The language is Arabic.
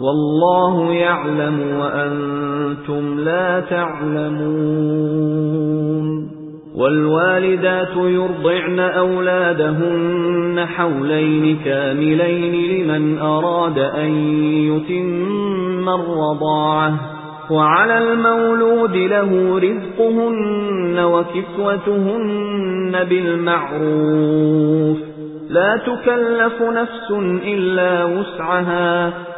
وَاللَّهُ يَعْلَمُ وَأَنتُمْ لَا تَعْلَمُونَ. وَالْوَالِدَاتُ يُرْضِعْنَ أَوْلَادَهُنَّ حَوْلَيْنِ كَامِلَيْنِ لِمَنْ أَرَادَ أَن يُتِمَّ الرَّضَاعَةَ. وَعَلَى الْمَوْلُودِ لَهُ رِزْقُهُنَّ وَكِسْوَتُهُنَّ بِالْمَعْرُوفِ. لَا تُكَلَّفُ نَفْسٌ إِلَّا وُسْعَهَا.